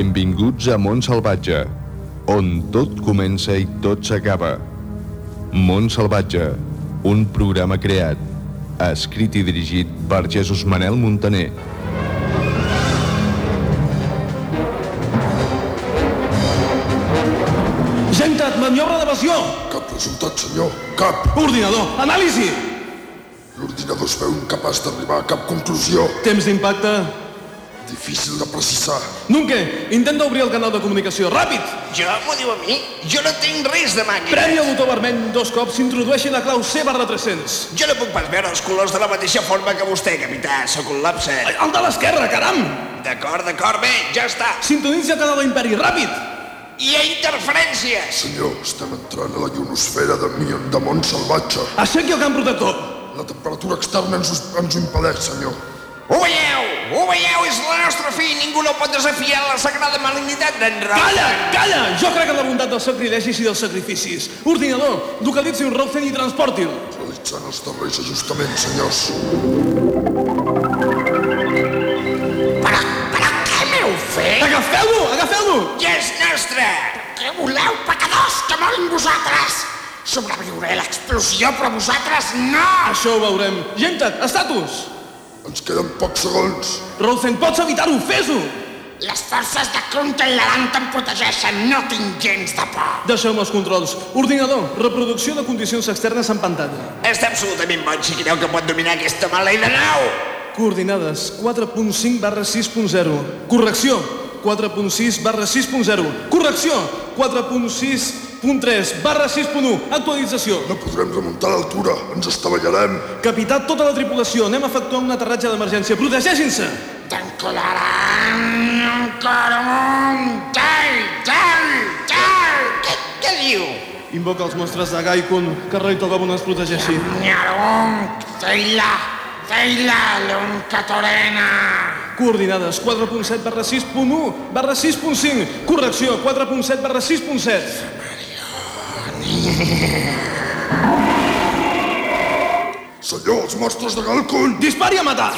Benvinguts a Mont Salvatge, on tot comença i tot s'acaba. Mont Salvatge, un programa creat, escrit i dirigit per Jesús Manel Montaner. Gentat, maniobra d'evasió! Cap resultat, senyor. Cap. Ordinador, anàlisi! L'ordinador es veu incapaç d'arribar a cap conclusió. Temps d'impacte. Difícil de precisar. Nunke, intenta obrir el canal de comunicació. Ràpid! Jo? M'ho diu a mi? Jo no tinc res de màquina. Premi el botó vermell dos cops i introdueixi la clau C barra 300. Jo no puc pas veure els colors de la mateixa forma que vostè, capità. Sóc un lapset. El de l'esquerra, caram! D'acord, d'acord, bé, ja està. Sintonitza el canal d'Imperi, ràpid! Hi ha interferències. Senyor, estem entrant a la ionosfera de Mion de Mont Salvatge. Aixequi el camp protector. La temperatura externa ens, ens ho impedeix, senyor. Ho veieu? Ho veieu? És la nostra fi. Ningú no pot desafiar la sagrada malignitat d'en Rob. Calla, calla! Jo crec en la bondat dels sacrilegis i dels sacrificis. Ordinador, localitzi un Rockfen i transporti'l. Realitzant els darrers ajustaments, senyors. Però, però què m'heu fet? Agafeu-lo, agafeu-lo! Ja és nostre. Què voleu, pecadors, que morin vosaltres? Sobreviuré a l'explosió, però vosaltres no! Això ho veurem. Gentat, estatus! Ens queden pocs segons. Rosen, pots evitar-ho, fes-ho! Les forces de Crunten Land em protegeixen, no tinc gens de por. Deixeu-me els controls. Ordinador, reproducció de condicions externes en pantalla. Està absolutament boig si creu que pot dominar aquesta maleïda nau. Coordinades 4.5 barra 6.0. Correcció 4.6 barra 6.0. Correcció 4.6.3 barra 6.1. Actualització. No podrem remuntar l'altura. Ens estavellarem. Capità, tota la tripulació. Anem a efectuar un aterratge d'emergència. Protegeixin-se! T'encolaran encara un tall, tall, tall. Què, què diu? Invoca els monstres de Gaikun, que Rei Togobun ens protegeixi. Nyarung, teila, teila, lun catorena. Coordinades 4.7 barra 6.1 barra 6.5. Correcció 4.7 barra 6.7. Senyor, els monstres de Galcun! Dispari a matar!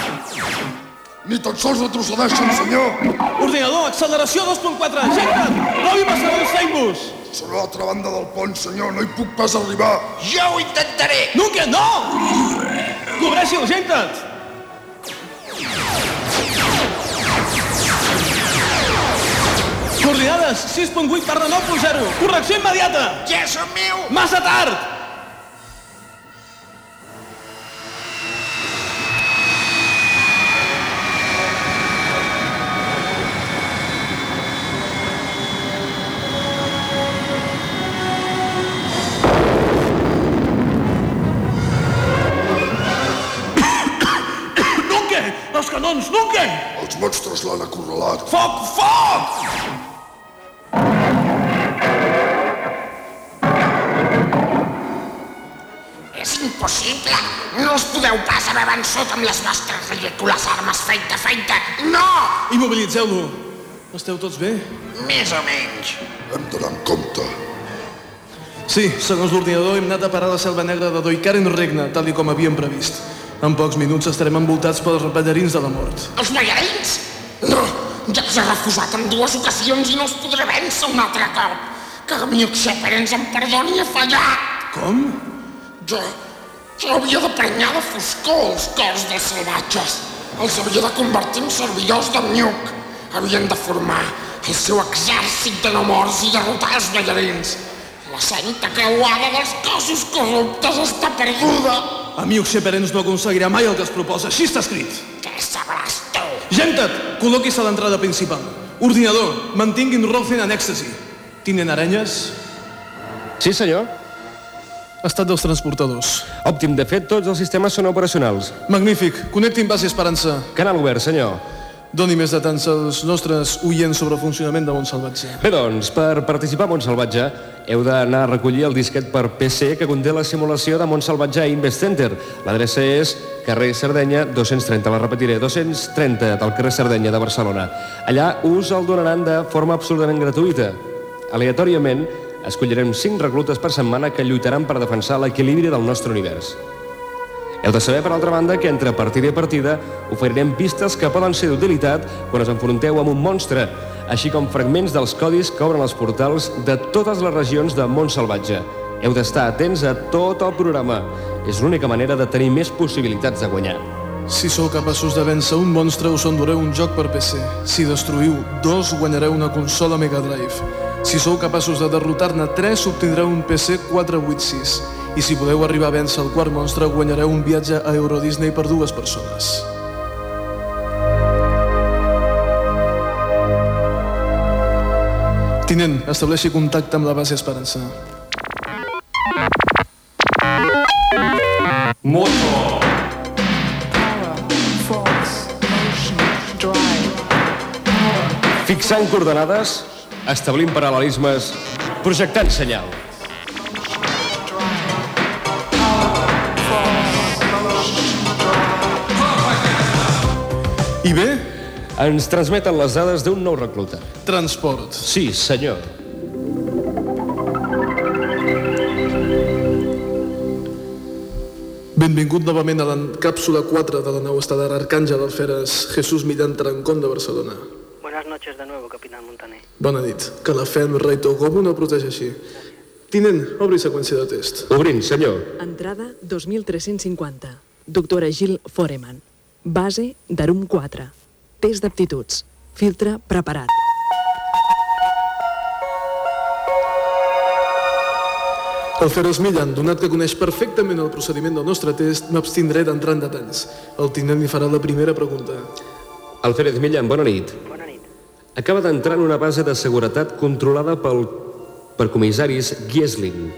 Ni tan sols retrocedeixen, senyor! Ordinador, acceleració 2.4. Gentat, provi passar el Seimbus. Són a l'altra banda del pont, senyor. No hi puc pas arribar. Jo ho intentaré. Nunca, no! Cobreixi el Gentat. Coordinades 6.8 barra 9.0. Correcció immediata. Ja som meu. Massa tard. Els canons, nunca! Els monstres l'han acorralat. Foc, foc! És impossible. No us podeu pas haver vençut amb les vostres ridícules armes feita, feita. No! Immobilitzeu-lo. Esteu tots bé? Més o menys. Hem d'anar en compte. Sí, segons l'ordinador hem anat a parar a la selva negra de Doikaren Regne, tal i com havíem previst. En pocs minuts estarem envoltats pels ballarins de la mort. Els ballarins? Ja he refusat en dues ocasions i no els podré vèncer un altre cop. Que Gamiuk Shepherd ens en perdoni he fallat. Com? Jo, jo havia de prenyar de foscor els cors dels salvatges. Els havia de convertir en servidors de Mnyuk. Havien de formar el seu exèrcit de no morts i derrotar els ballarins. La santa creuada dels cossos corruptes està perduda. Amic Sheperens no aconseguirà mai el que es proposa. Així està escrit. Què sabràs? Gentat, col·loquis a l'entrada principal. Ordinador, mantinguin Rofen en èxtasi. Tinen arenyes? Sí, senyor. Estat dels transportadors. Òptim, de fet, tots els sistemes són operacionals. Magnífic. Connectin base Esperança. Canal obert, senyor. Doni més detalls als nostres oients sobre el funcionament de Montsalvatge. Bé, doncs, per participar a Montsalvatge heu d'anar a recollir el disquet per PC que conté la simulació de Montsalvatge Invest Center. L'adreça és carrer Sardenya 230, la repetiré, 230 del carrer Sardenya de Barcelona. Allà us el donaran de forma absolutament gratuïta. Aleatòriament, escollirem 5 reclutes per setmana que lluitaran per defensar l'equilibri del nostre univers. Heu de saber, per altra banda, que entre partida i partida oferirem pistes que poden ser d'utilitat quan us enfronteu amb un monstre. així com fragments dels codis que obren els portals de totes les regions de món salvatge. Heu d'estar atents a tot el programa. És l'única manera de tenir més possibilitats de guanyar. Si sou capaços de vèncer un monstre, us endureu un joc per PC. Si destruïu dos, guanyareu una consola Mega Drive. Si sou capaços de derrotar-ne 3, obtindreu un PC 486. I si podeu arribar a vèncer el quart monstre, guanyareu un viatge a Euro Disney per dues persones. Tinent, estableixi contacte amb la base Esperança. Moto! force, motion, drive, Fixant coordenades, establint paral·lelismes, projectant senyal. I bé, Ens transmeten les dades d'un nou recluta. transport. Sí, senyor. Benvingut novament a la càpsula 4 de la nau estel·lar Arcàngel Alferes Jesús Millán Trancón de Barcelona. Buenas noches de nuevo, capitán Montaner. Bona nit. Que la fe en rei Togobo no protegeixi. Tinent, obri seqüència de test. Obrint, senyor. Entrada 2350. Doctora Gil Foreman. Base d'Arum 4. Test d'aptituds. Filtre preparat. Alferes Millan, donat que coneix perfectament el procediment del nostre test, m'abstindré d'entrar en detalls. El tinent li farà la primera pregunta. Alfred Millan, bona nit. Bona nit. Acaba d'entrar en una base de seguretat controlada pel, per comissaris Giesling.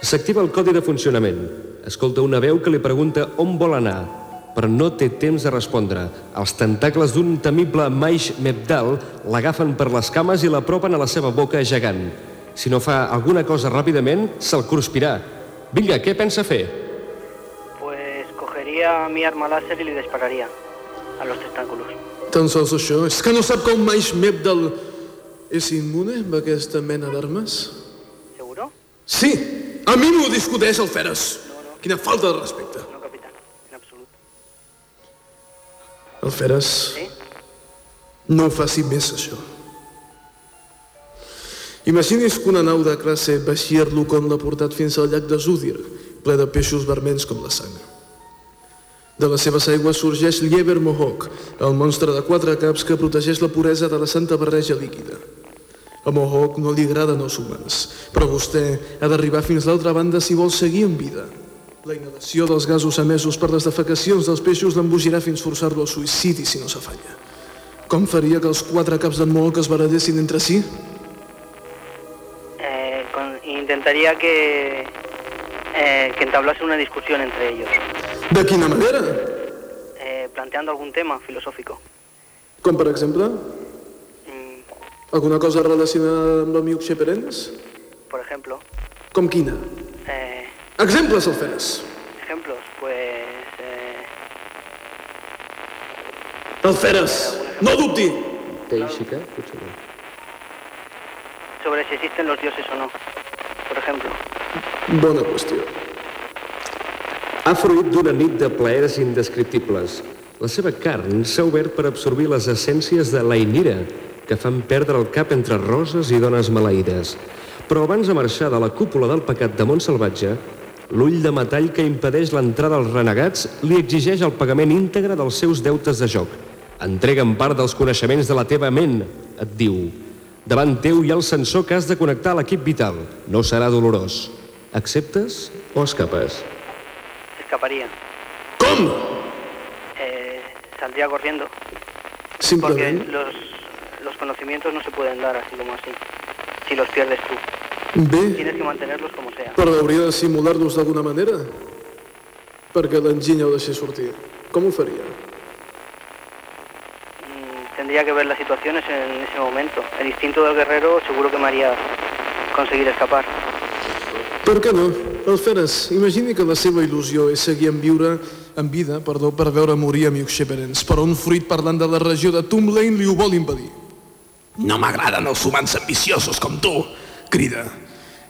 S'activa el codi de funcionament. Escolta una veu que li pregunta on vol anar, però no té temps de respondre. Els tentacles d'un temible Maish Mebdal l'agafen per les cames i l'apropen a la seva boca gegant. Si no fa alguna cosa ràpidament, se'l cruspirà. Vinga, què pensa fer? Pues cogería mi arma láser y le dispararía a los tentáculos. Tan sols això, és que no sap un Maish Mebdal és immune amb aquesta mena d'armes? ¿Seguro? Sí! A mi m'ho discuteix el Feres! Quina falta de respecte. El Feres, ¿Sí? no ho faci més, això. Imagini's que una nau de classe Bashir Lucon l'ha portat fins al llac de Zúdir, ple de peixos vermells com la sang. De les seves aigües sorgeix Lieber Mohawk, el monstre de quatre caps que protegeix la puresa de la santa barreja líquida. A Mohawk no li agraden els humans, però vostè ha d'arribar fins l'altra banda si vol seguir en vida. La inhalació dels gasos emesos per les defecacions dels peixos l'embogirà fins forçar-lo al suïcidi si no s'afanya. Com faria que els quatre caps d'en Mohawk es barallessin entre si? Eh, con- intentaría que, eh, que entablase una discusión entre ellos, De quina manera? eh, planteando algún tema filosófico. Com per exemple? Mm, Alguna cosa relacionada amb l'amic Xeperens? por ejemplo, Com quina? eh, Exemples, Alferes. ejemplos, pues eh, Alferes, no dubti! Teixica? Potser no. sobre si existen los dioses o no, por ejemplo. Bona qüestió. Ha fruit d'una nit de plaers indescriptibles. La seva carn s'ha obert per absorbir les essències de l'ainira, que fan perdre el cap entre roses i dones maleïdes. Però abans de marxar de la cúpula del pecat de Montsalvatge, l'ull de metall que impedeix l'entrada als renegats li exigeix el pagament íntegre dels seus deutes de joc. Entrega'm part dels coneixements de la teva ment, et diu. Davant teu hi ha el sensor que has de connectar a l'equip vital. No serà dolorós. Acceptes o escapes? Escaparía. Com? Eh, saldría corriendo. Porque los, los conocimientos no se pueden dar así como así. Si los pierdes tú. Bé, Tienes que mantenerlos como sea. però hauria de simular-los d'alguna manera. Perquè l'enginy ho deixés sortir. Com ho faria? Mm, Tendría que ver las situaciones en ese momento. El instinto del guerrero seguro que me haría conseguir escapar. Per què no? Alferes, imagini que la seva il·lusió és seguir en viure en vida, perdó, per veure morir amic Sheperens, però un fruit parlant de la regió de Tomb Lane li ho vol impedir. No m'agraden els humans ambiciosos com tu, crida.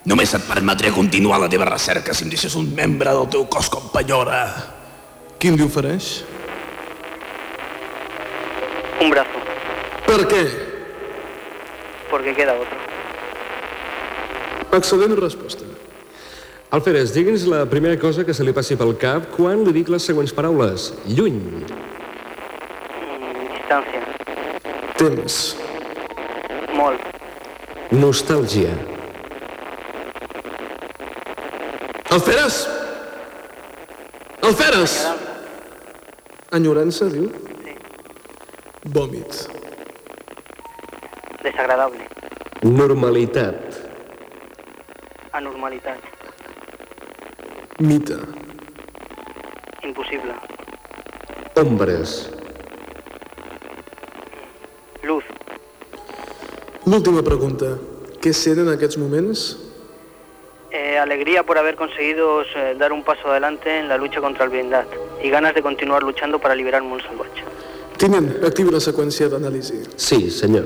Només et permetré continuar la teva recerca si em deixes un membre del teu cos companyora. Quin li ofereix? Un brazo. Per què? porque queda otro. Excel·lent resposta. Alferes, digui'ns la primera cosa que se li passi pel cap quan li dic les següents paraules. Lluny, Mm, distància. Temps. Molt. nostàlgia, Alferes! Alferes! Enyorança, diu? Sí. Vòmit. Desagradable. normalitat, Anormalitat. Mite. Impossible. ombres, Luz. L'última pregunta. Què sent en aquests moments? Eh, alegría por haber conseguido eh, dar un paso adelante en la lucha contra el blindad y ganas de continuar luchando para liberar Mont Salvatge. Tinent, activa la seqüència d'anàlisi. sí, senyor.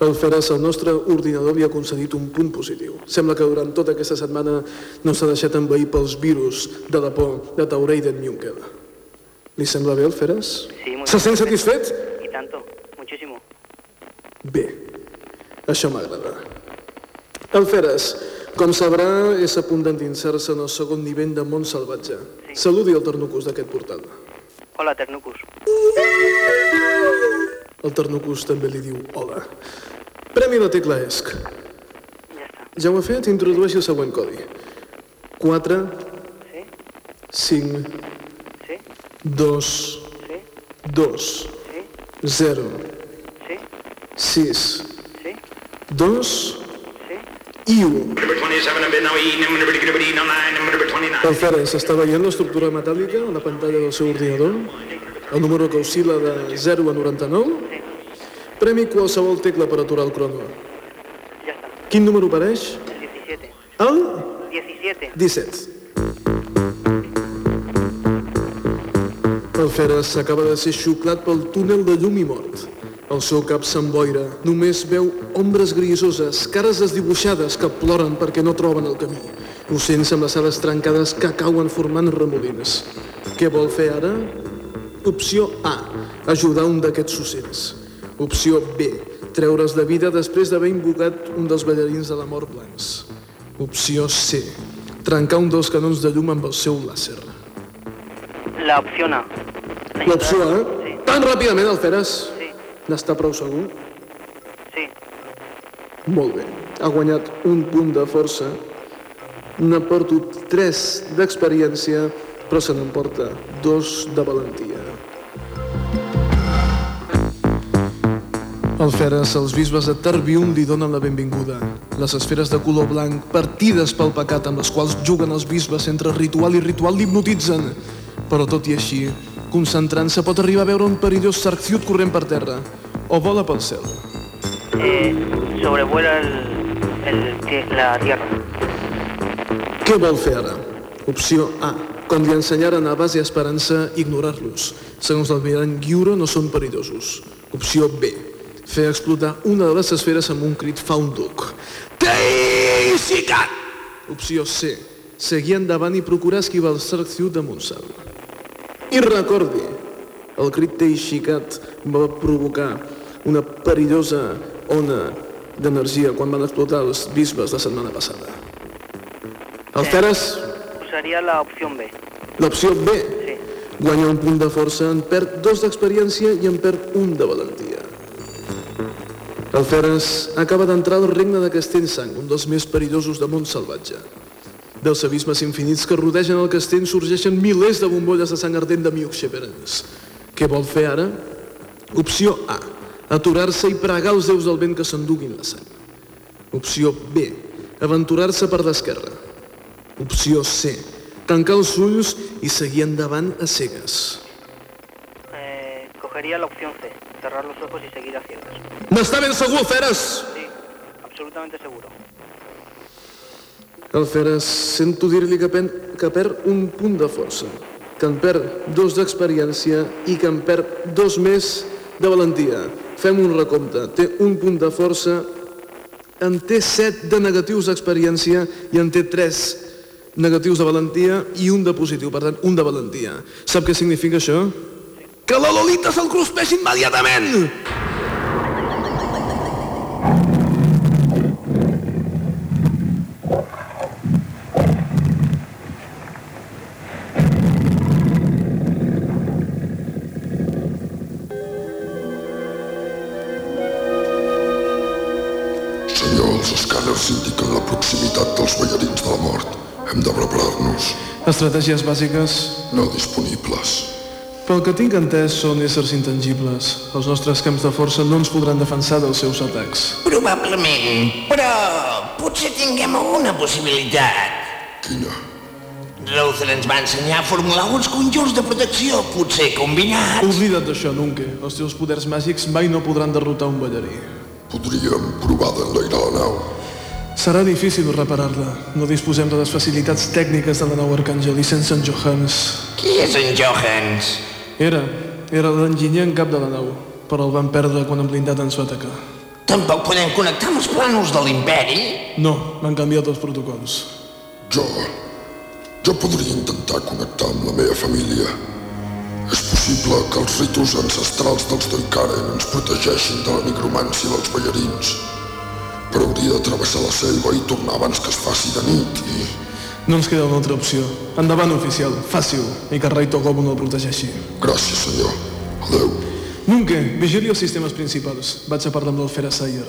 Alferes, el nostre ordinador havia concedit un punt positiu. Sembla que durant tota aquesta setmana no s'ha deixat envair pels virus de la por de Taureiden Juncker. Li sembla bé, Alferes? Sí, muy Se sent satisfet? Bé, això m'agrada. Alferes, com sabrà, és a punt d'endinsar-se en el segon nivell de món salvatge. Saludi el Ternucus d'aquest portal. Hola, Ternucus. El Ternucus també li diu hola. Premi la tecla ESC. Ya está. Ja ho ha fet? Introdueixi el següent codi. 4, ¿Sí? 5, ¿Sí? 2, ¿Sí? 2, ¿Sí? 0, ¿Sí? 6, ¿Sí? 2 ¿Sí? i 1. Alferes, s'està veient l'estructura metàl·lica a la pantalla del seu ordinador? El número que oscil·la de 0 a 99? Premi qualsevol tecla per aturar el crono. Quin número apareix? 17. El 17. 17. Alferes s'acaba de ser xuclat pel túnel de llum i mort. El seu cap s'emboira, només veu ombres grisoses, cares desdibuixades que ploren perquè no troben el camí. Ocells amb les ales trencades que cauen formant remolins. Què vol fer ara? Opció A. Ajudar un d'aquests ocells. Opció B. Treure's de vida després d'haver invocat un dels ballarins de la mort blancs. Opció C. Trencar un dels canons de llum amb el seu làser. La opción A. L'opció A? Sí. Tan ràpidament, Alferes? Sí. N'està prou segur? Sí. Molt bé. Ha guanyat un punt de força, n'ha perdut 3 d'experiència, però se n'emporta dos de valentia. Alferes, els bisbes de Tarbium li donen la benvinguda. Les esferes de color blanc, partides pel pecat amb les quals juguen els bisbes entre ritual i ritual l'hipnotitzen. Però tot i així, concentrant-se pot arribar a veure un perillós sarciut corrent per terra o vola pel cel. Eh, sobrevuela el, el la tierra. Què vol fer ara? Opció A. Com li ensenyaren a base esperança, ignorar-los. Segons l'almirall Guiuro, no són perillosos. Opció B. Fer explotar una de les esferes amb un crit fa un duc. Teixicat! Opció C. Seguir endavant i procurar esquivar el Sarciut de Montsal. I recordi, el crit Teixicat va provocar una perillosa ona d'energia quan van explotar els bisbes la setmana passada. Alferes, Usaría la opción B. l'opció B. Sí. Guanya un punt de força, en perd dos d'experiència i en perd un de valentia. Alferes acaba d'entrar al regne de Castellsang, un dels més perillosos de món salvatge. Dels abismes infinits que rodegen el castell sorgeixen milers de bombolles de sang ardent de Miuxeverens. Què vol fer ara? Opció A. Aturar-se i pregar els déus del vent que s'enduguin la sang. Opció B. Aventurar-se per l'esquerra. Opció C. Tancar els ulls i seguir endavant a cegues. Eh, cogería la opción C. Cerrar los ojos y seguir a ciegas. N'està ben segur, Feres? Sí, absolutamente seguro. El Feres sento dir-li que, que perd un punt de força, que en perd dos d'experiència i que en perd dos més de valentia. Fem un recompte. Té un punt de força, en té set de negatius d'experiència i en té tres negatius de valentia i un de positiu, per tant, un de valentia. Sap què significa això? Que la Lolita se'l cruspeixi immediatament! Estratègies bàsiques, No disponibles. pel que tinc entès, són éssers intangibles. Els nostres camps de força no ens podran defensar dels seus atacs. Probablement, però potser tinguem alguna possibilitat. Quina? Luther ens va ensenyar a formular uns conjurs de protecció, potser combinats. Oblida't d'això, Nunke. Els teus poders màgics mai no podran derrotar un ballarí. Podríem provar d'enlairar la nau. Serà difícil reparar-la. No disposem de les facilitats tècniques de la nau Arcàngel i sense en Johans. Qui és en Johans? Era, era l'enginyer en cap de la nau, però el van perdre quan en blindat ens va atacar. Tampoc podem connectar amb els plànols de l'imperi? No, m'han canviat els protocols. Jo... Jo podria intentar connectar amb la meva família. És possible que els ritus ancestrals dels Doikaren ens protegeixin de la nigromància dels ballarins. Però hauria de travessar la selva i tornar abans que es faci de nit i... No ens queda una altra opció. Endavant, oficial. Fàcil. I que Rai Togobo no el protegeixi. Gràcies, senyor. Adeu. Nunke, vigili els sistemes principals. Vaig a parlar amb l'Alfera Sayer.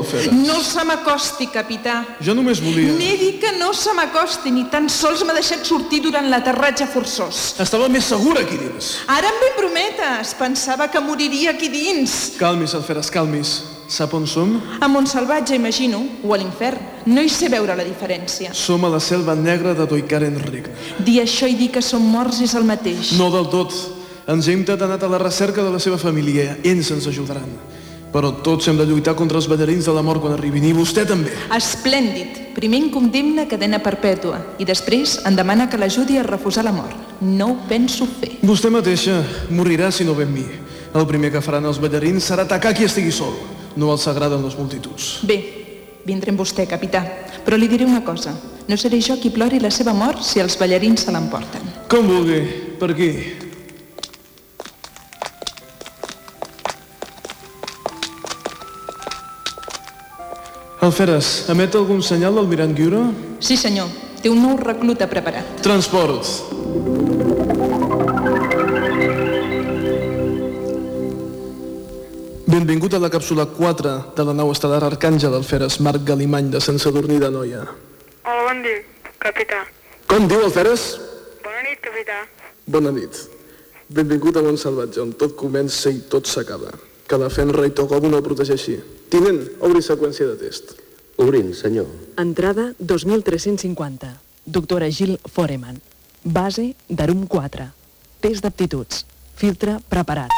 Alfera. No se m'acosti, capità. Jo només volia... N'he dit que no se m'acosti, ni tan sols m'ha deixat sortir durant l'aterratge forçós. Estava més segura aquí dins. Ara em ve prometes. Pensava que moriria aquí dins. Calmis, Alferes, calmis. Sap on som? A Montsalvatge, imagino, o a l'infern. No hi sé veure la diferència. Som a la selva negra de Doikaren Rig. Dir això i dir que som morts és el mateix. No del tot. Ens hem anat a la recerca de la seva família. Ells ens ajudaran. Però tots hem de lluitar contra els ballarins de la mort quan arribin, i vostè també. Esplèndid. Primer em condemna a cadena perpètua i després em demana que l'ajudi a refusar la mort. No ho penso fer. Vostè mateixa morirà si no ve amb mi. El primer que faran els ballarins serà atacar qui estigui sol. No els agraden les multituds. Bé, vindré amb vostè, capità. Però li diré una cosa. No seré jo qui plori la seva mort si els ballarins se l'emporten. Com vulgui. Per aquí. Alferes, emet algun senyal l'almirant Guiura? Sí, senyor. Té un nou recluta preparat. Transport. Benvingut a la càpsula 4 de la nau estel·lar Arcàngel Alferes Marc Galimany de Sant Sadurní de Noia. Hola, bon dia, capità. Com diu Alferes? Bona nit, capità. Bona nit. Benvingut a Montsalvatge, on tot comença i tot s'acaba. Que la Fenra i Togobo no el protegeixi. Tinent, obri seqüència de test. Obrint, senyor. Entrada 2350. Doctora Gil Foreman. Base d'Arum 4. Test d'aptituds. Filtre preparat.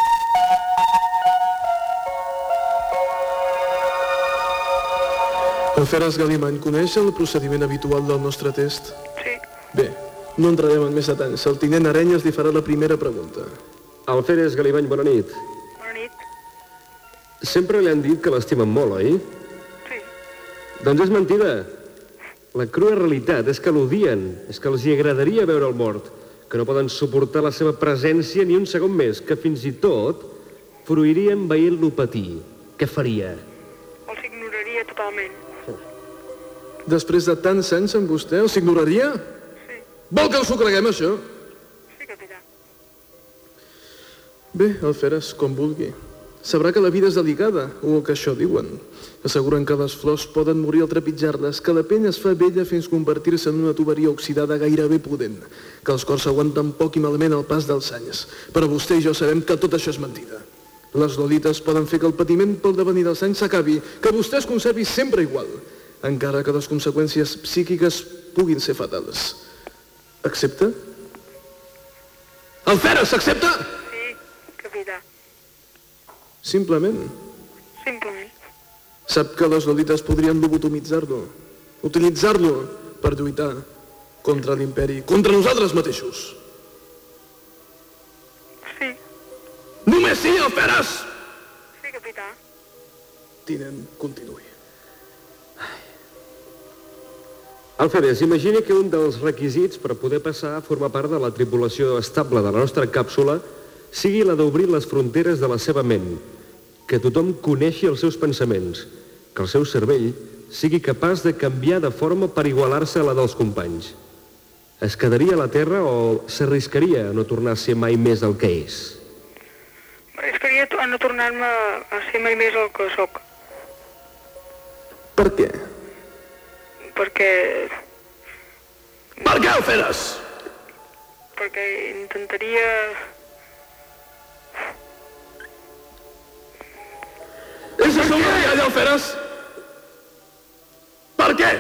Alferes Galimany, coneix el procediment habitual del nostre test? Sí. Bé, no entrarem en més detalls. El tinent Arenyes li farà la primera pregunta. Alferes Galibany, bona nit. Bona nit. Sempre li han dit que l'estimen molt, oi? Sí. Doncs és mentida. La crua realitat és que l'odien, és que els hi agradaria veure el mort, que no poden suportar la seva presència ni un segon més, que fins i tot fruirien veient-lo patir. Què faria? Els ignoraria totalment. Després de tants anys amb vostè, els ignoraria? Sí. Vol que ens ho creguem, això? Sí, capità. Bé, Alferes, com vulgui. Sabrà que la vida és delicada, o que això diuen. Asseguren que les flors poden morir al trepitjar-les, que la pell es fa vella fins convertir-se en una tuberia oxidada gairebé pudent, que els cors aguanten poc i malament el pas dels anys. Però vostè i jo sabem que tot això és mentida. Les lolites poden fer que el patiment pel devenir dels anys s'acabi, que vostè es conservi sempre igual, encara que les conseqüències psíquiques puguin ser fatals. Accepta? Alferes, s'accepta? Simplement. Simplement. Sap que les lolites podrien lobotomitzar-lo, utilitzar-lo per lluitar contra l'imperi, contra nosaltres mateixos. Sí. Només sí, Alferes! Sí, capità. Tinent, continuï. Alferes, imagini que un dels requisits per poder passar a formar part de la tripulació estable de la nostra càpsula sigui la d'obrir les fronteres de la seva ment, que tothom coneixi els seus pensaments, que el seu cervell sigui capaç de canviar de forma per igualar-se a la dels companys. Es quedaria a la Terra o s'arriscaria a no tornar a ser mai més el que és? Riscaria to- a no tornar-me a ser mai més el que sóc, Per què? perquè... Per què ho feres? perquè intentaria... És això el que allò ho feres? Per què?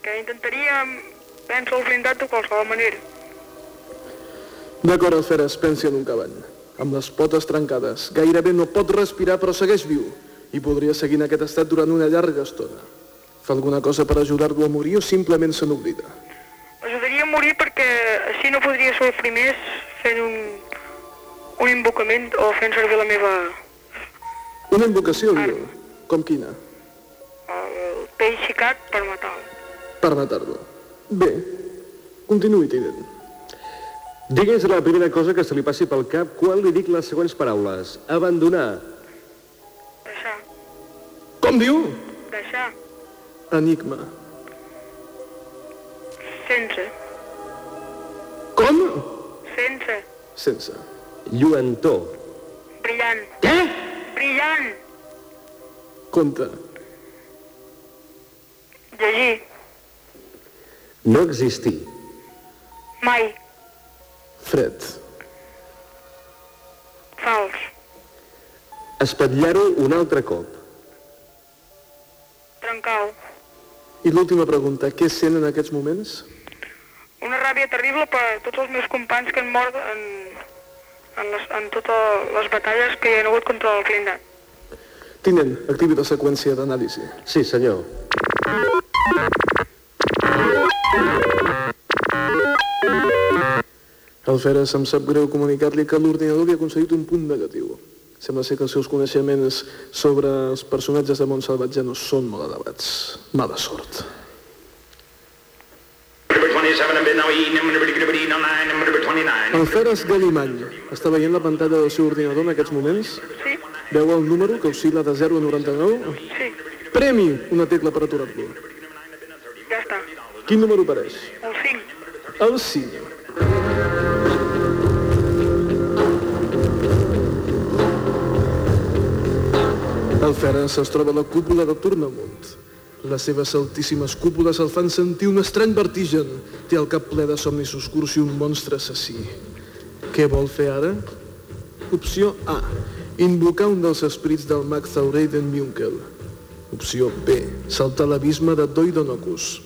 perquè intentaria vèncer el blindat de qualsevol manera. D'acord, Alferes, pensi en un cavall. Amb les potes trencades. Gairebé no pot respirar, però segueix viu. I podria seguir en aquest estat durant una llarga estona. Fa alguna cosa per ajudar-lo a morir o simplement se n'oblida? Ajudaria a morir perquè així no podria sofrir més fent un, un invocament o fent servir la meva... Una invocació, diu. Com quina? el pell xicat per matar-lo. Per matar-lo. Bé, continuï, tinent. Digues la primera cosa que se li passi pel cap quan li dic les següents paraules. Abandonar, Deixar, Com diu? deixar, Enigma. sense, Com? sense, Sense. Lluentor, brillant. Què? Brillant. Compte. Llegir, no existir, mai, Fred. fals, espatllar-ho un altre cop, trencar-ho. I l'última pregunta. Què sent en aquests moments? Una ràbia terrible per tots els meus companys que han mort en, en, les, en totes les batalles que hi ha hagut contra el blindat. Tinent, activi la seqüència d'anàlisi. Sí, senyor. Alferes, em sap greu comunicar-li que l'ordinador li ha aconseguit un punt negatiu. Sembla ser que els seus coneixements sobre els personatges de Montsalvatge no són molt elevats. Mala sort. Alferes Galimany, està veient la pantalla del seu ordinador en aquests moments? Sí. Veu el número que oscil·la de 0 a 99? Sí, Premi una tecla per aturar-lo. ja està. Quin número apareix? El 5. El 5. El Feres es troba a la cúpula de Tornamunt. Les seves altíssimes cúpules el fan sentir un estrany vertigen. Té el cap ple de somnis oscurs i un monstre assassí. Què vol fer ara? Opció A. Invocar un dels esprits del mag Thaureiden Munkel. Opció B. Saltar l'abisme de Doidonocus.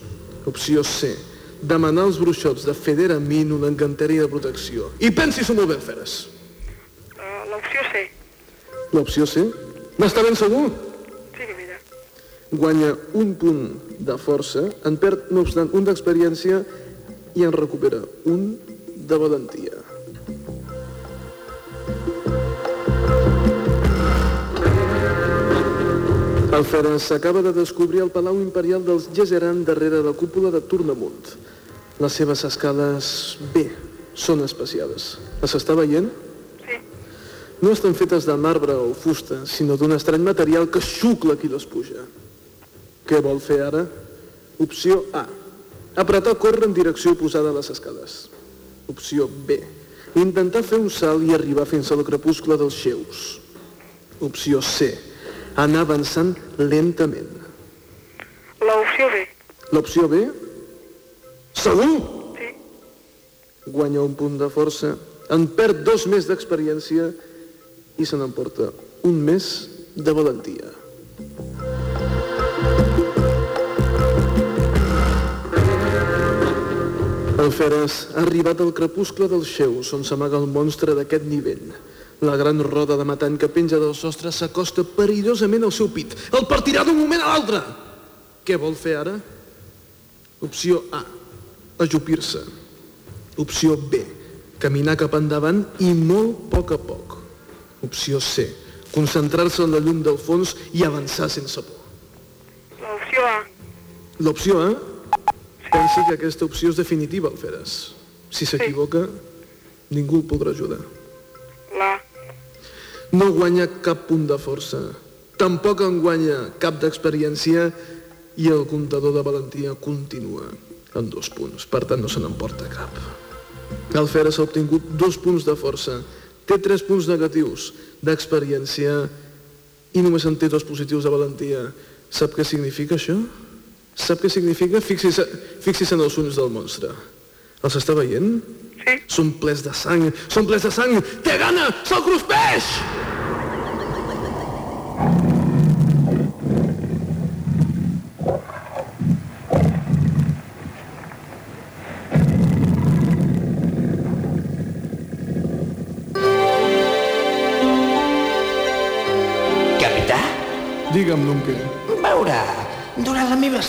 Opció C. Demanar als bruixots de Federa Min un encanteri de protecció. I pensi-s'ho molt bé, Feres. Uh, L'opció C. L'opció C? N'està ben segur? Guanya un punt de força, en perd, no obstant, un d'experiència i en recupera un de valentia. El Feres s'acaba de descobrir el Palau Imperial dels Gesseran darrere la cúpula de Tornamunt. Les seves escales, bé, són especiades. Les està veient? Sí. No estan fetes de marbre o fusta, sinó d'un estrany material que xucla qui les puja. Què vol fer ara? Opció A. Apretar córrer en direcció oposada a les escales. Opció B. Intentar fer un salt i arribar fins al crepuscle dels xeus. Opció C. Anar avançant lentament. L'opció B. L'opció B? Segur? Sí. Guanya un punt de força, en perd dos més d'experiència i se n'emporta un més de valentia. El Feres ha arribat al crepuscle dels xeus, on s'amaga el monstre d'aquest nivell. La gran roda de matant que penja del sostre s'acosta perillosament al seu pit. El partirà d'un moment a l'altre! Què vol fer ara? Opció A. Ajupir-se. Opció B. Caminar cap endavant i molt a poc a poc. Opció C. Concentrar-se en la llum del fons i avançar sense por. L'opció A pensi que aquesta opció és definitiva, Alferes. Si s'equivoca, ningú el podrà ajudar. La. No guanya cap punt de força. Tampoc en guanya cap d'experiència i el comptador de valentia continua en dos punts. Per tant, no se n'emporta cap. Alferes ha obtingut dos punts de força. Té tres punts negatius d'experiència i només en té dos positius de valentia. Sap què significa això? Sap què significa? Fixis, fixis en els ulls del monstre. Els està veient? Sí. Són plens de sang, són plens de sang! Té gana! Se'l cruspeix! Capità,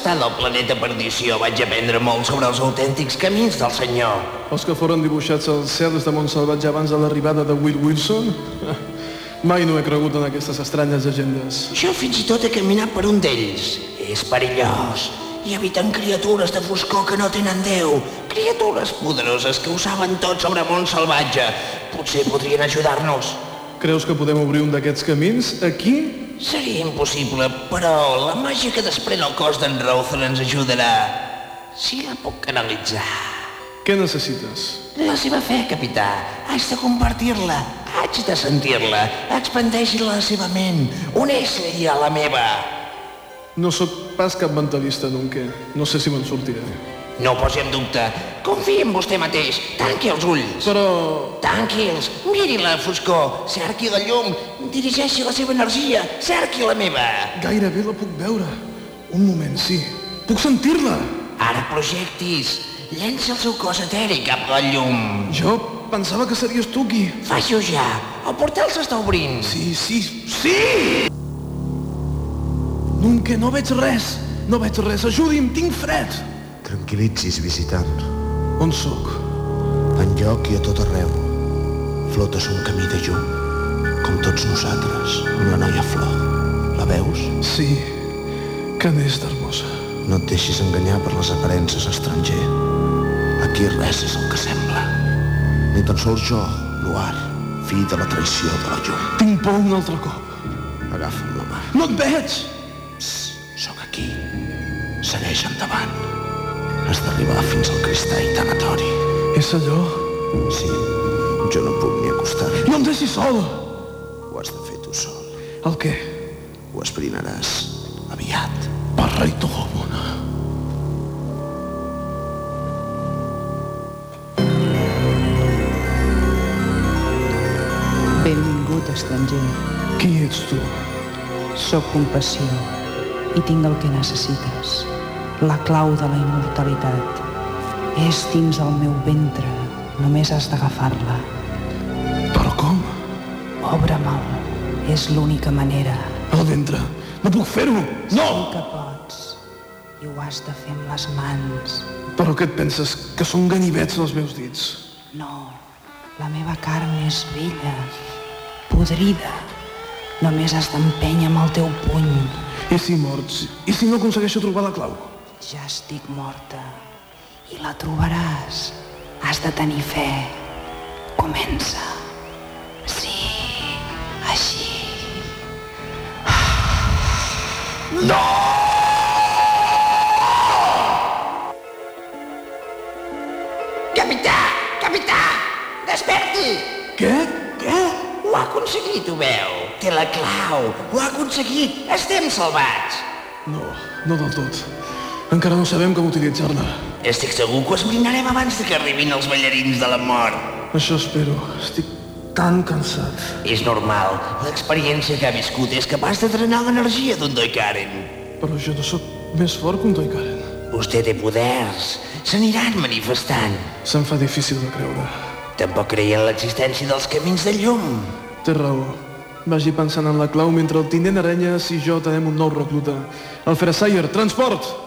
estada al planeta Perdició vaig aprendre molt sobre els autèntics camins del senyor. Els que foren dibuixats als cels de Montsalvatge abans de l'arribada de Will Wilson? Mai no he cregut en aquestes estranyes llegendes. Jo fins i tot he caminat per un d'ells. És perillós. Hi habiten criatures de foscor que no tenen Déu. Criatures poderoses que ho saben tot sobre món salvatge. Potser podrien ajudar-nos. Creus que podem obrir un d'aquests camins aquí? Seria impossible, però la màgia que desprèn el cos d'en Rowther ens ajudarà. Si la puc canalitzar. Què necessites? La seva fe, capità. Haig de compartir-la. Haig de sentir-la. Expandeixi la seva ment. Uneix-la a la meva. No sóc pas cap mentalista, Nunke. No sé si me'n sortiré. No ho posi en dubte. Confiï en vostè mateix. Tanqui els ulls. Però... Tanqui'ls. Miri la foscor. Cerqui la llum. Dirigeixi la seva energia. Cerqui la meva. Gairebé la puc veure. Un moment, sí. Puc sentir-la. Ara projectis. Llenci el seu cos eteri cap a la llum. Jo pensava que series tu qui... Faci-ho ja. El portal s'està obrint. Sí, sí, sí! Nunke, no veig res. No veig res. Ajudi'm, tinc fred. Tranquil·litzis, visitant. On sóc? En lloc i a tot arreu. Flotes un camí de llum, com tots nosaltres, amb la noia Flor. La veus? Sí, que n'és d'hermosa. No et deixis enganyar per les aparences, estranger. Aquí res és el que sembla. Ni tan sols jo, Luar, fill de la traïció de la llum. Tinc por un altre cop. Agafa'm la mà. No et veig! Has d'arribar fins al cristall tanatori. És allò? Sí, jo no puc ni acostar-me. No em deixis sol! Ho has de fer tu sol. El què? Ho esprinaràs aviat. Parra i Togomona. Benvingut, estranger. Qui ets tu? Sóc compassió i tinc el que necessites. La clau de la immortalitat. És dins el meu ventre. Només has d'agafar-la. Però com? Obre-me'l. És l'única manera. El ventre. No puc fer-ho! No! Sí que pots. I ho has de fer amb les mans. Però què et penses? Que són ganivets els meus dits? No. La meva carn és vella, podrida. Només has d'empènyer amb el teu puny. I si morts? I si no aconsegueixo trobar la clau? Ja estic morta. I la trobaràs. Has de tenir fe. Comença. Sí, així. No! Capità! Capità! Desperti! Què? Què? Ho ha aconseguit, ho veu? Té la clau. Ho ha aconseguit. Estem salvats. No, no del tot. Encara no sabem com utilitzar-la. Estic segur que ho esbrinarem abans que arribin els ballarins de la mort. Això espero. Estic tan cansat. És normal. L'experiència que ha viscut és capaç de drenar l'energia d'un Doikaren. Però jo no sóc més fort que un Toikaren. Vostè té poders. S'aniran manifestant. Se'm fa difícil de creure. Tampoc creia en l'existència dels camins de llum. Té raó. Vagi pensant en la clau mentre el tinent Arenyes i jo tenem un nou recluta. El Ferasayer, transport!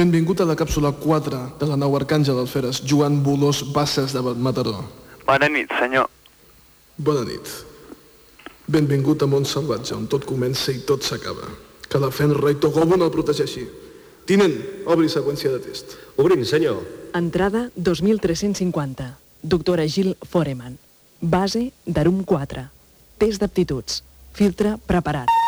Benvingut a la càpsula 4 de la nau Arcàngel Alferes, Joan Bolós Basses de Mataró. Bona nit, senyor. Bona nit. Benvingut a Mont Salvatge, on tot comença i tot s'acaba. Que la Fenra i Togobun el protegeixi. Tinent, obri seqüència de test. Obrim, senyor. Entrada 2350. Doctora Gil Foreman. Base d'Arum 4. Test d'aptituds. Filtre preparat.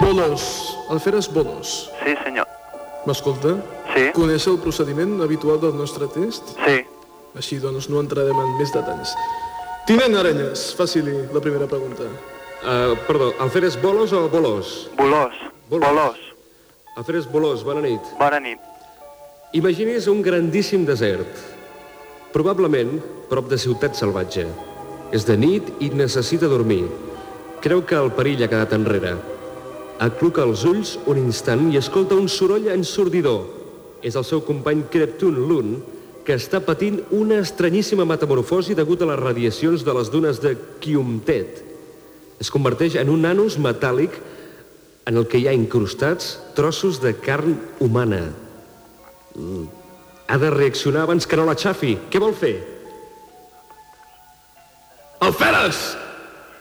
Bolos. Alferes Bolos. Sí, senyor. M'escolta? Sí. Coneix el procediment habitual del nostre test? Sí. Així, doncs, no entrarem en més detalls. Tinent Arenyes, faci-li la primera pregunta. Uh, perdó, Alferes Bolos o Bolos? Bolós. Bolós. Alferes Bolos, bona nit. Bona nit. Imagini's un grandíssim desert. Probablement prop de Ciutat Salvatge. És de nit i necessita dormir. Creu que el perill ha quedat enrere. Acluca els ulls un instant i escolta un soroll ensordidor. És el seu company Kreptun Lun, que està patint una estranyíssima metamorfosi degut a les radiacions de les dunes de Kiumtet. Es converteix en un anus metàl·lic en el que hi ha incrustats trossos de carn humana. Mm. Ha de reaccionar abans que no la xafi. Què vol fer? Alferes!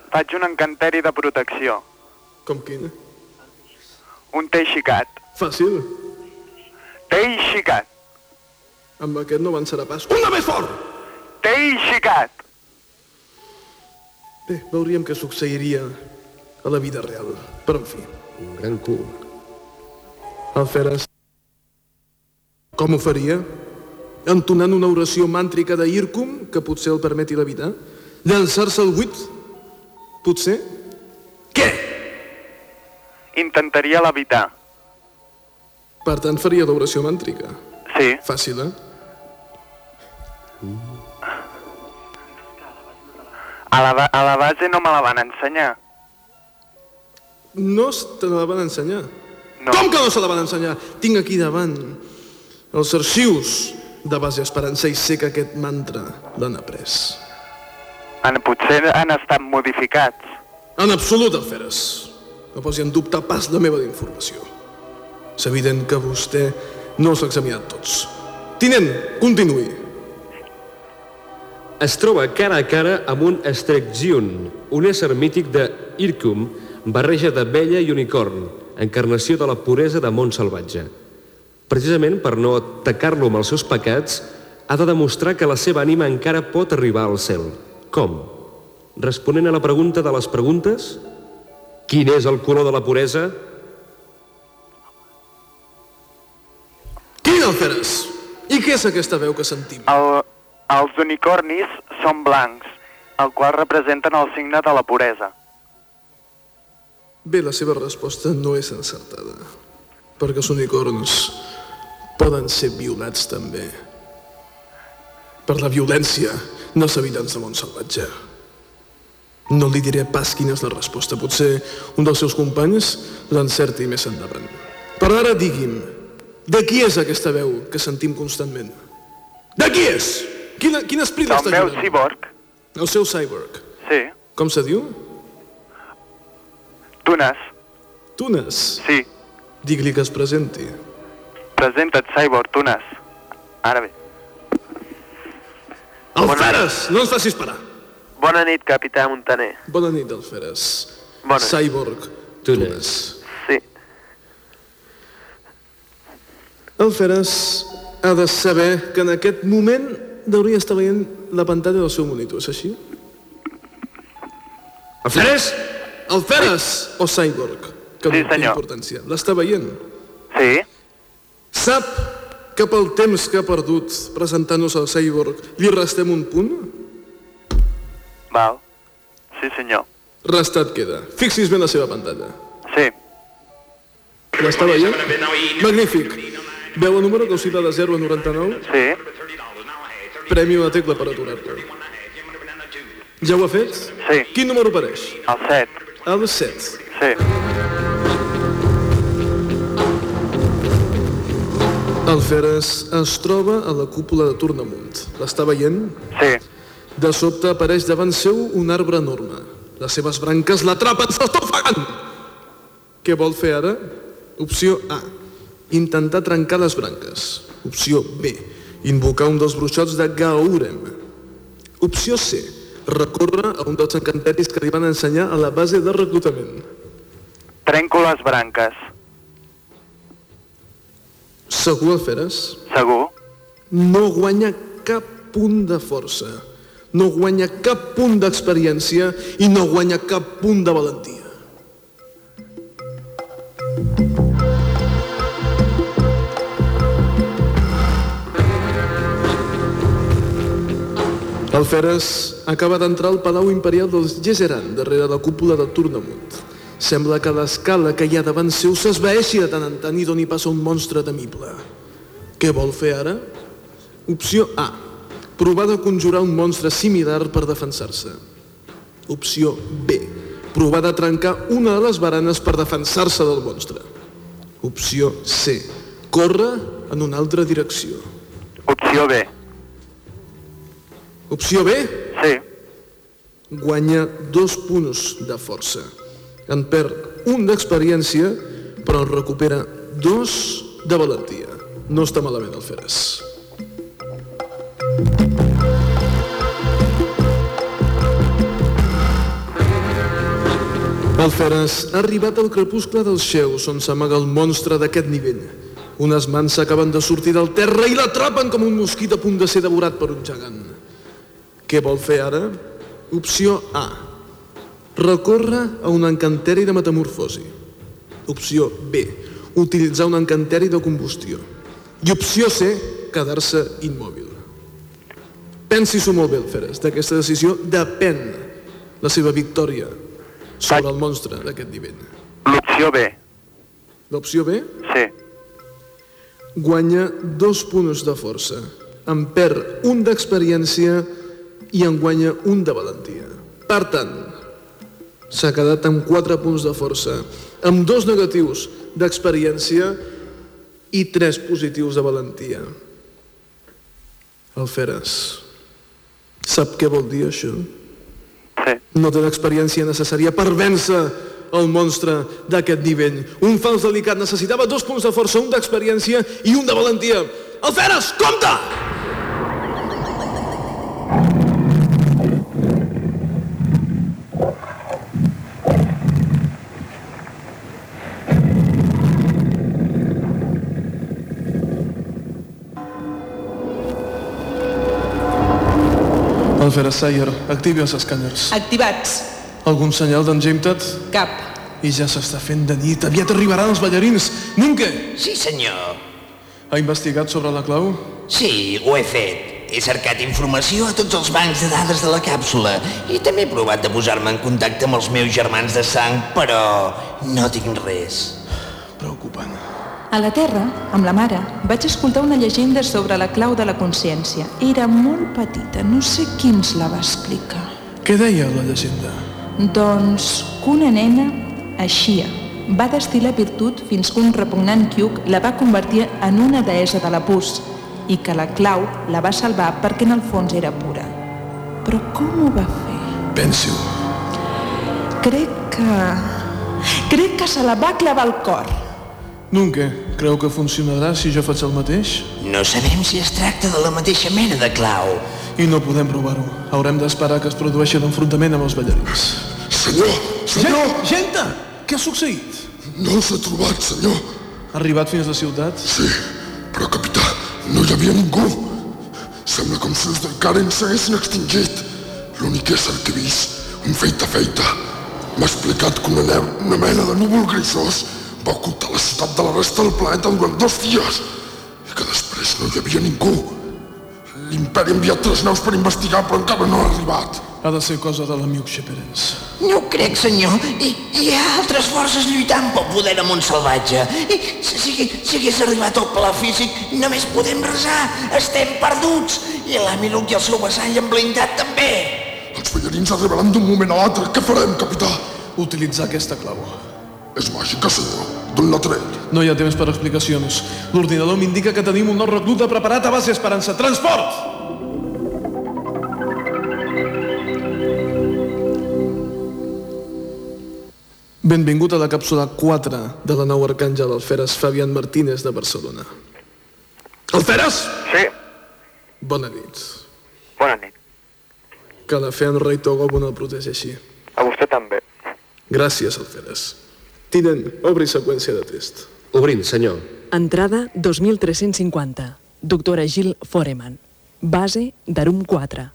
Faig un encanteri de protecció. Com quin? Un té xicat. Fàcil. Té xicat. Amb aquest no avançarà pas. Un de més fort! Té xicat. Bé, veuríem què succeiria a la vida real. Però, en fi. Un gran cul. Alferes. Com ho faria? Entonant una oració màntrica d'Ircum, que potser el permeti levitar? Llançar-se al buit? Potser? Intentaria levitar. Per tant, faria l'oració màntrica. Sí. Fàcil, eh? A la, a la base no me la van ensenyar. No te la van ensenyar. No. Com que no se la van ensenyar? Tinc aquí davant els arxius de base Esperança i sé que aquest mantra l'han après. En, potser han estat modificats. En absolut, Alferes. No posi en dubte pas la meva informació. És evident que vostè no s'ha examinat tots. Tinent, continuï. Es troba cara a cara amb un Estreczion, un ésser mític de Ircum, barreja d'abella i unicorn, encarnació de la puresa de món salvatge. Precisament per no atacar-lo amb els seus pecats, ha de demostrar que la seva ànima encara pot arribar al cel. Com? Responent a la pregunta de les preguntes? Quin és el color de la puresa? Quin Alferes? I què és aquesta veu que sentim? El, els unicornis són blancs, el qual representen el signe de la puresa. Bé, la seva resposta no és encertada, perquè els unicorns poden ser violats també. Per la violència dels habitants de món salvatge. No li diré pas quina és la resposta. Potser un dels seus companys l'encerti més endavant. Per ara, digui'm, de qui és aquesta veu que sentim constantment? De qui és? Quin, quin esprit Del l'està meu ajudant? cyborg. El seu cyborg. Sí. Com se diu? Tunes. Tunes? Sí. Digui-li que es presenti. Presenta't, cyborg, Tunes. Ara bé. Alferes, no ens facis parar. Bona nit, capità Montaner. Bona nit, Alferes. Bona. Cyborg. Tunes. Sí. Alferes ha de saber que en aquest moment hauria estar veient la pantalla del seu monitor, és així? Alferes? Alferes o Cyborg? Que Sí, no té senyor. importància. L'està veient? Sí. Sap que pel temps que ha perdut presentant-nos al Cyborg li restem un punt? Val. Sí, senyor. Restat queda. Fixi's bé en la seva pantalla. Sí. L'està veient? Magnífic. Veu el número que oscil·la de 0 a 99? Sí. Premi una tecla per aturar-lo. Ja ho ha fet? Sí. Quin número apareix? El 7. El 7. Sí. El Feres es troba a la cúpula de Tornamunt. L'està veient? Sí. De sobte apareix davant seu un arbre enorme. Les seves branques l'atrapen, s'està ofegant! Què vol fer ara? Opció A. Intentar trencar les branques. Opció B. Invocar un dels bruixots de Gaurem. Opció C. Recórrer a un dels encanteris que li van ensenyar a la base de reclutament. Trenco les branques. Segur, Alferes? Segur? No guanya cap punt de força. No guanya cap punt d'experiència i no guanya cap punt de valentia. El Feres acaba d'entrar al Palau Imperial dels Gesseran, darrere la cúpula de Tornamunt. Sembla que l'escala que hi ha davant seu s'esvaeixi de tant en tant i doni pas a un monstre temible. Què vol fer ara? Opció A. Provar de conjurar un monstre similar per defensar-se. Opció B. Provar de trencar una de les baranes per defensar-se del monstre. Opció C. Córrer en una altra direcció. Opció B. Opció B? Sí. Guanya dos punts de força. En perd un d'experiència, però en recupera dos de valentia. No està malament el Feres. El Feres ha arribat al crepuscle dels xeus, on s'amaga el monstre d'aquest nivell. Unes mans s'acaben de sortir del terra i l'atrapen com un mosquit a punt de ser devorat per un gegant. Què vol fer ara? Opció A. Recórrer a un encanteri de metamorfosi. Opció B. Utilitzar un encanteri de combustió. I opció C. Quedar-se immòbil. Pensi-s'ho molt bé, Feres. D'aquesta decisió depèn la seva victòria sobre el monstre d'aquest nivell. L'opció B. L'opció B? Sí. Guanya dos punts de força. En perd un d'experiència i en guanya un de valentia. Per tant, s'ha quedat amb 4 punts de força, amb dos negatius d'experiència i 3 positius de valentia. Alferes, sap què vol dir això? Sí. No té l'experiència necessària per vèncer el monstre d'aquest nivell. Un fals delicat necessitava dos punts de força, un d'experiència i un de valentia. Alferes, compte! Alferes Sayer, activi els escàners. Activats. Algun senyal d'en Jametat? Cap. I ja s'està fent de nit. Aviat arribaran els ballarins. Nunca! Sí, senyor. Ha investigat sobre la clau? Sí, ho he fet. He cercat informació a tots els bancs de dades de la càpsula i també he provat de posar-me en contacte amb els meus germans de sang, però no tinc res. Preocupant. A la Terra, amb la mare, vaig escoltar una llegenda sobre la clau de la consciència. Era molt petita, no sé qui ens la va explicar. Què deia la llegenda? Doncs que una nena eixia. Va destil·lar virtut fins que un repugnant Kyuk la va convertir en una deessa de la pus i que la clau la va salvar perquè en el fons era pura. Però com ho va fer? Pensi-ho. Crec que... Crec que se la va clavar al cor. Nunca. Creu que funcionarà si jo faig el mateix? No sabem si es tracta de la mateixa mena de clau. I no podem provar-ho. Haurem d'esperar que es produeixi l'enfrontament amb els ballarins. Senyor! Senyor! Gent, Genta! Què ha succeït? No els he trobat, senyor. Ha arribat fins a la ciutat? Sí, però capità, no hi havia ningú. Sembla com si els del Karen s'haguessin extingit. L'únic ésser que he vist, un feita feita, m'ha explicat que una, neu, una mena de núvol grisós va ocultar la ciutat de la resta del planeta durant dos dies i que després no hi havia ningú. L'imperi ha enviat tres naus per investigar, però encara no ha arribat. Ha de ser cosa de l'amic Xeperens. No ho crec, senyor. Hi, hi ha altres forces lluitant pel poder de Montsalvatge. I si, si, si hagués arribat al pla físic, només podem resar. Estem perduts. I l'Amiluc i el seu vassall han blindat també. Els ballarins arribaran d'un moment a l'altre. Què farem, capità? Utilitzar aquesta clau. És màgica, senyor. D'on l'ha tret? No hi ha temps per explicacions. L'ordinador m'indica que tenim un nou recluta preparat a base Esperança. Transport! Benvingut a la càpsula 4 de la nou arcàngel Alferes Fabián Martínez de Barcelona. Alferes? Sí. Bona nit. Bona nit. Que la fe en rei Togobo no el protegeixi. A vostè també. Gràcies, Alferes. Tinent, obri seqüència de test. Obrint, senyor. Entrada 2350. Doctora Gil Foreman. Base d'Arum 4.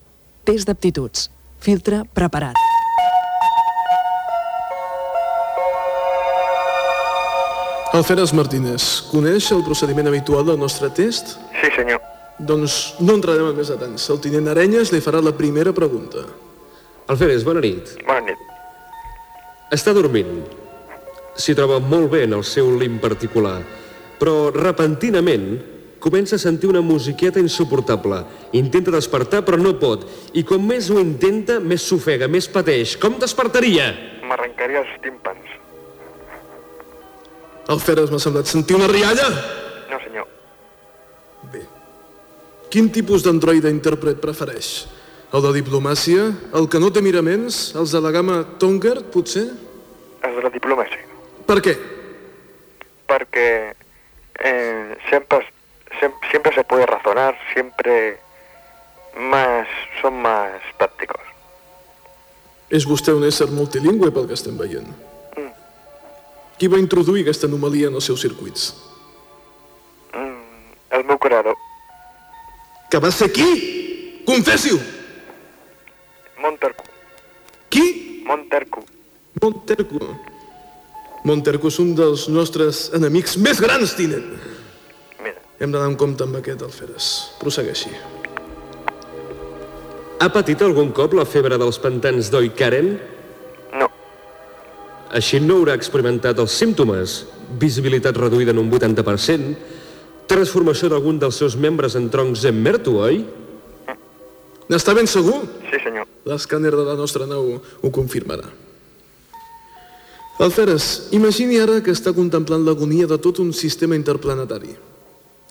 Test d'aptituds. Filtre preparat. Alferes Martínez, coneix el procediment habitual del nostre test? Sí, senyor. Doncs no entrarem en més detalls. El tinent Arenyes li farà la primera pregunta. Alferes, bona nit. Bona nit. Està dormint. S'hi troba molt bé en el seu lim particular, però repentinament comença a sentir una musiqueta insuportable. Intenta despertar, però no pot. I com més ho intenta, més s'ofega, més pateix. Com despertaria? M'arrencaria els tímpans. Alferes m'ha semblat sentir una rialla? No, senyor. Quin tipus d'androide intèrpret prefereix? El de diplomàcia? El que no té miraments? Els de la gamma Tongert, potser? Els de la diplomàcia. Per què? Porque eh, siempre, siempre, siempre se puede razonar, siempre más, son más prácticos. És vostè un ésser multilingüe pel que estem veient. Qui va introduir aquesta anomalia en els seus circuits? El meu creador, Que va ser qui? Confessi-ho! Montercu. Qui? Montercu. Montercu. Montercu és un dels nostres enemics més grans, tinent. Mira. Hem d'anar en compte amb aquest, Alferes. Prossegueixi. Ha patit algun cop la febre dels pantans d'Oikaren? No. Així no haurà experimentat els símptomes. Visibilitat reduïda en un 80%, transformació d'algun dels seus membres en troncs en merto, oi? N'està ben segur? Sí, senyor. L'escàner de la nostra nau ho confirmarà. Alferes, imagini ara que està contemplant l'agonia de tot un sistema interplanetari.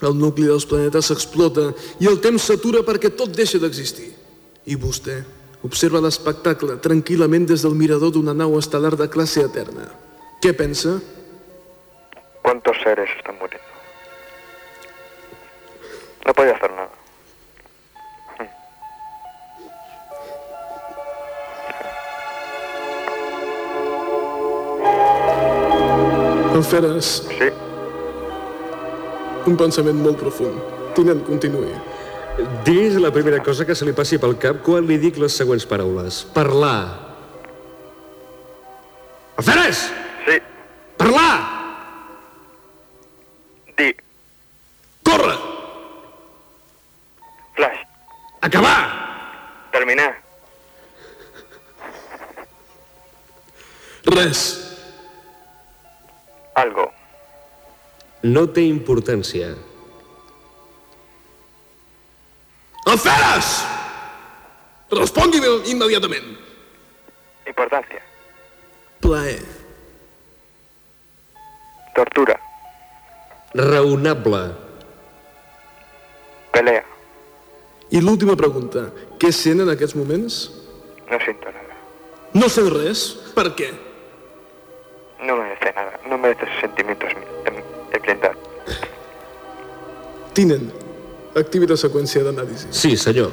El nucli dels planetes s'explota i el temps s'atura perquè tot deixa d'existir. I vostè observa l'espectacle tranquil·lament des del mirador d'una nau estel·lar de classe eterna. Què pensa? ¿Cuántos seres están muriendo? No podía hacer nada. Alferes. Sí. Un pensament molt profund. Tinent, continuï. Diguis la primera cosa que se li passi pel cap quan li dic les següents paraules. Parlar. Alferes! Sí. Parlar! Di. Corre! Flash. Acabar! Terminar. Res. Algo. No té importància. Alferes! Respongui immediatament. Importancia. Plaer. Tortura. Raonable. Pelea. I l'última pregunta. Què sent en aquests moments? No siento nada. No sent res? Per què? No merece nada. No merece sentimientos en, en blindad. Tinent, activi la seqüència d'anàlisi. Sí, senyor.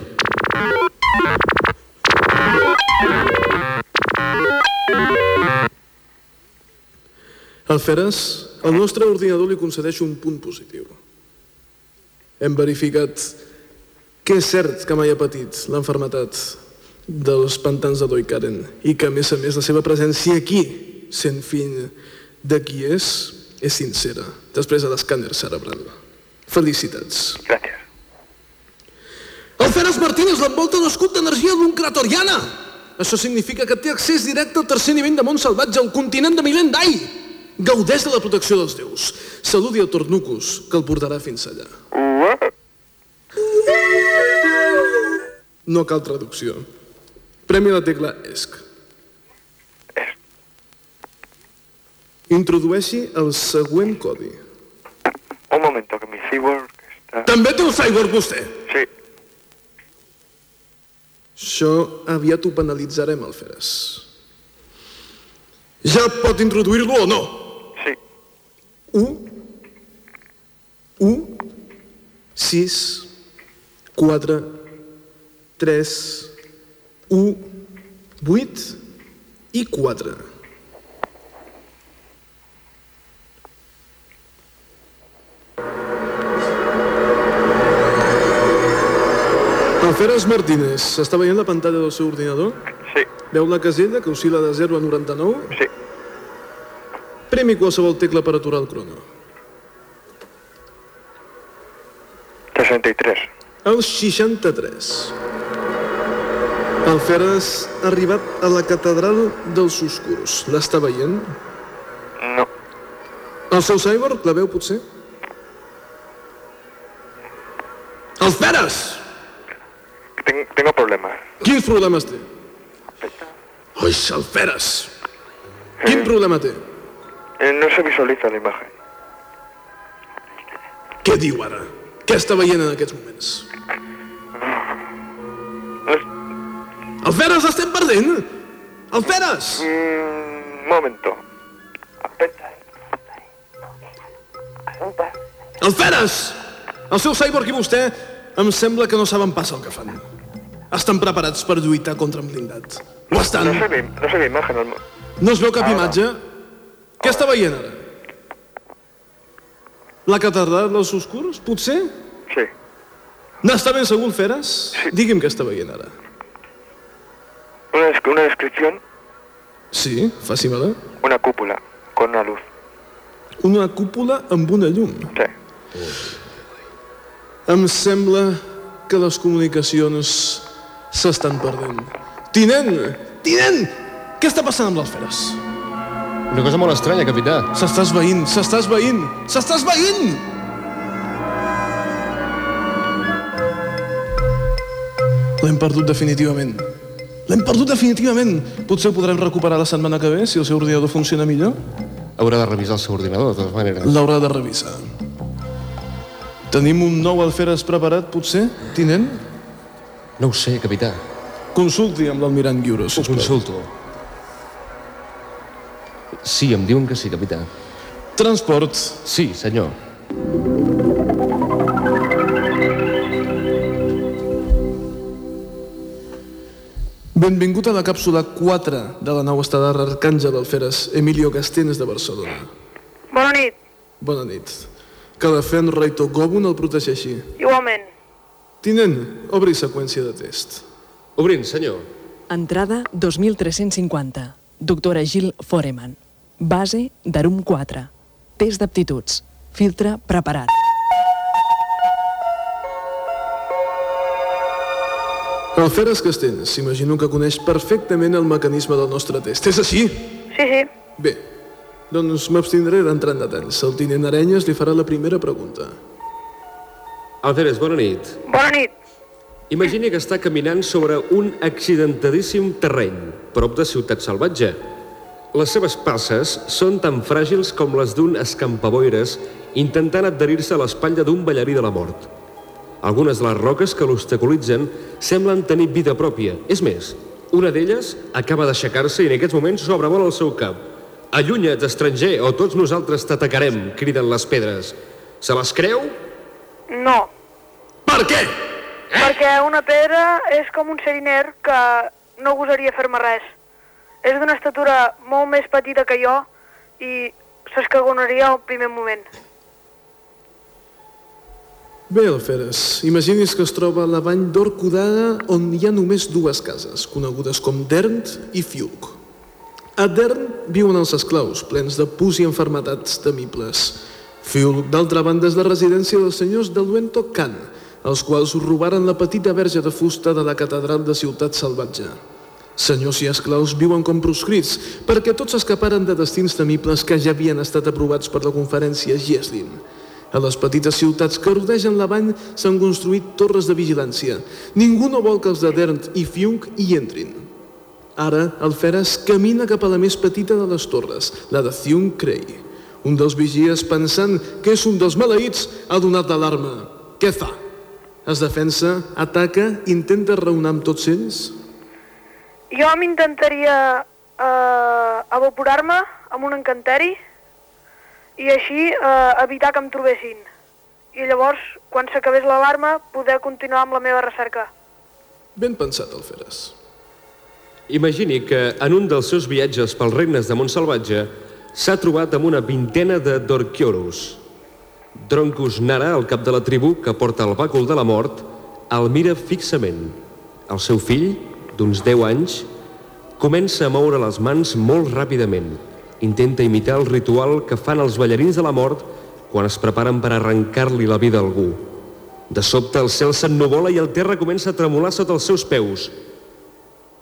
Alferes, el nostre ordinador li concedeix un punt positiu. Hem verificat que és cert que mai ha patit l'enfermetat dels pantans de Doikaren i que, a més a més, la seva presència aquí, sent fill de qui és, és sincera, després de l'escàner cerebral. Felicitats. Gràcies. Alferes Martínez l'envolta l'escut d'energia d'un Kratoriana. Això significa que té accés directe al tercer nivell de món salvatge, al continent de Milent d'Ai. Gaudeix de la protecció dels déus. Saludi a Tornucus, que el portarà fins allà. No cal traducció. Premi la tecla ESC. Introdueixi el següent codi. Un momento, que mi cyborg está... També té un cyborg vostè? Sí. Això aviat ho penalitzarem, Alferes. Ja pot introduir-lo o no? Sí. 1, 1, 6, 4, 3, 1, 8 i 4. Alferes Martínez, s'està veient la pantalla del seu ordinador? Sí. Veu la casella que oscil·la de 0 a 99? Sí. Premi qualsevol tecla per aturar el crono. 63. El 63. Alferes ha arribat a la catedral dels Oscurs. L'està veient? No. El seu cyborg la veu, potser? Alferes! Tengo, tengo problemas. Quins problemes té? Oi, Alferes! Quin problema té? Eh, no se visualiza la imagen. Què diu ara? Què està veient en aquests moments? Alferes, estem perdent! Alferes! Un momento. Alferes! El seu cyborg i vostè em sembla que no saben pas el que fan. Estan preparats per lluitar contra un blindat. Ho estan. No se ve, no se ve imagen. mo- No es veu cap Ara. imatge? Què està veient ara? La catedral dels Oscurs, potser? Sí. N'està ben segur, Feres? Sí. Digui'm què està veient ara. Una, una descripción, Sí, faci-me-la. una cúpula con una luz. Una cúpula amb una llum. Sí. Em sembla que les comunicacions s'estan perdent. Tinent! Tinent! Què està passant amb les feres? Una cosa molt estranya, capità. S'està esveint, s'està esveint, s'està esveint! L'hem perdut definitivament. L'hem perdut definitivament. Potser ho podrem recuperar la setmana que ve, si el seu ordinador funciona millor. Haurà de revisar el seu ordinador, de totes maneres. L'haurà de revisar. Tenim un nou alferes preparat, potser, tinent? No ho sé, capità. Consulti amb l'almirant Guiuro, Ho sisplau. consulto. Sí, em diuen que sí, capità. Transport. Sí, senyor. Benvingut a la càpsula 4 de la nau estel·lar Arcàngel Alferes Emilio Castenes de Barcelona. Bona nit, Bona nit. Que la fe en Reito Gobun el protegeixi. igualment. Tinent, obri seqüència de test. Obrint, senyor. Entrada 2350. Doctora Gil Foreman. Base d'Arum 4. Test d'aptituds. Filtre preparat. Alferes Castenes, imagino que coneix perfectament el mecanisme del nostre test. És així? Sí, sí. Bé, doncs m'abstindré d'entrar en detalls. El tinent Arenyes li farà la primera pregunta. Alferes, bona nit. Bona nit. Imagini que està caminant sobre un accidentadíssim terreny, prop de Ciutat Salvatge. Les seves passes són tan fràgils com les d'un escampaboires intentant adherir-se a l'espatlla d'un ballarí de la mort. Algunes de les roques que l'obstaculitzen semblen tenir vida pròpia. És més, una d'elles acaba d'aixecar-se i en aquests moments s'obre molt al seu cap. Allunya't, estranger, o tots nosaltres t'atacarem, criden les pedres. Se les creu? No. Per què? Perquè una pedra és com un seriner que no gosaria fer-me res. És d'una estatura molt més petita que jo i s'escagonaria al primer moment. Bé, Alferes, imagini's que es troba a la vall d'Orcodada on hi ha només dues cases, conegudes com Dernt i Fiuc. A Dern viuen els esclaus, plens de pus i enfermetats temibles. Fiuc, d'altra banda, és la residència dels senyors de Luento Khan, els quals robaren la petita verge de fusta de la catedral de Ciutat Salvatge. Senyors i esclaus viuen com proscrits perquè tots escaparen de destins temibles que ja havien estat aprovats per la conferència Gieslin. A les petites ciutats que rodegen la vall s'han construït torres de vigilància. Ningú no vol que els de Dernt i Fiunk hi entrin. Ara, el Feres camina cap a la més petita de les torres, la de Thiung Crey. Un dels vigies, pensant que és un dels maleïts, ha donat l'alarma. Què fa? Es defensa, ataca, intenta raonar amb tots ells? Jo m'intentaria eh, evaporar-me amb un encanteri i així eh, evitar que em trobessin. i llavors, quan s'acabés l'alarma, poder continuar amb la meva recerca. Ben pensat, Alferes. Imagini que en un dels seus viatges pels regnes de Montsalvatge s'ha trobat amb una vintena de Dorkioros. Droncus Nara, el cap de la tribu que porta el bàcul de la mort, el mira fixament. El seu fill, d'uns 10 anys, comença a moure les mans molt ràpidament. Intenta imitar el ritual que fan els ballarins de la mort quan es preparen per arrencar-li la vida a algú. De sobte el cel s'ennuvola i el terra comença a tremolar sota els seus peus.